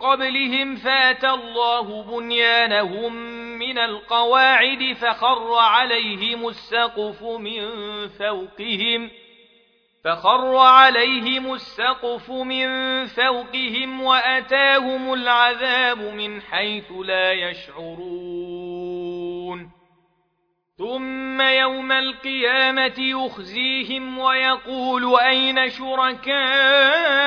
قبلهم فاتى الله بنيانهم من القواعد فخر عليهم السقف من فوقهم فخر عليهم السقف من فوقهم وأتاهم العذاب من حيث لا يشعرون. ثم يوم القيامة يخزيهم ويقول أين شركائي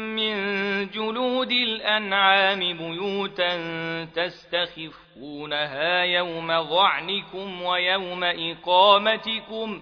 من جلود الأنعام بيوتا تستخفونها يوم ظعنكم ويوم إقامتكم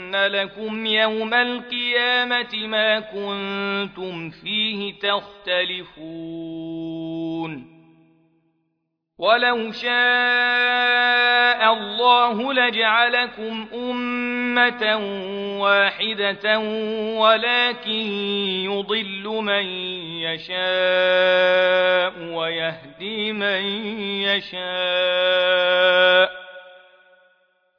لكم يوم القيامة ما كنتم فيه تختلفون. ولو شاء الله لجعلكم أمة واحدة ولكن يضل من يشاء ويهدي من يشاء.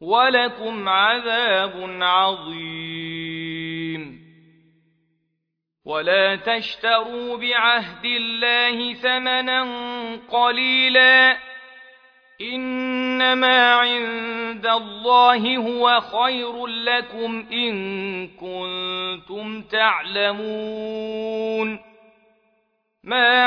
ولكم عذاب عظيم. ولا تشتروا بعهد الله ثمنا قليلا. إنما عند الله هو خير لكم إن كنتم تعلمون. ما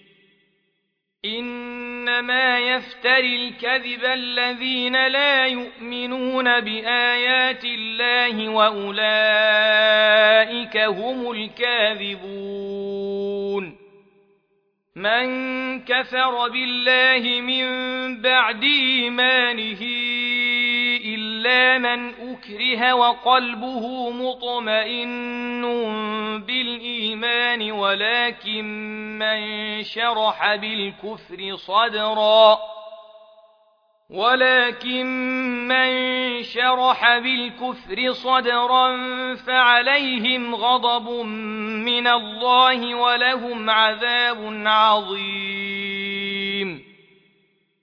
إنما يفتري الكذب الذين لا يؤمنون بآيات الله وأولئك هم الكاذبون. من كفر بالله من بعد إيمانه إلا من أكره وقلبه مطمئن بالإيمان ولكن من شرح بالكفر صدرا. ولكن من شرح بالكفر صدرا فعليهم غضب من الله ولهم عذاب عظيم.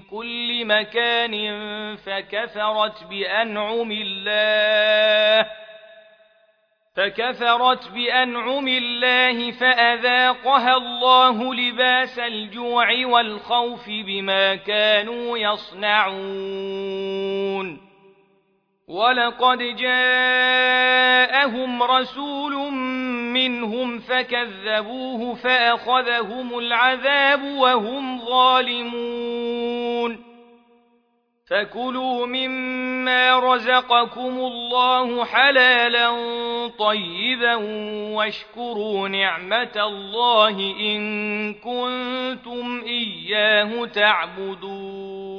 كل مكان فكفرت بأنعم الله فكفرت بأنعم الله فأذاقها الله لباس الجوع والخوف بما كانوا يصنعون ولقد جاءهم رسول منهم فكذبوه فأخذهم العذاب وهم ظالمون. فكلوا مما رزقكم الله حلالا طيبا واشكروا نعمة الله إن كنتم إياه تعبدون.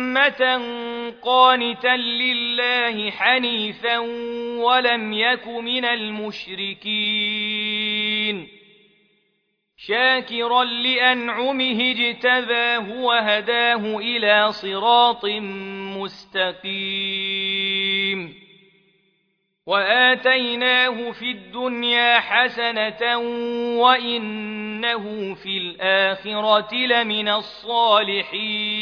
قانتا لله حنيفا ولم يك من المشركين شاكرا لأنعمه اجتباه وهداه إلى صراط مستقيم واتيناه في الدنيا حسنة وإنه في الآخرة لمن الصالحين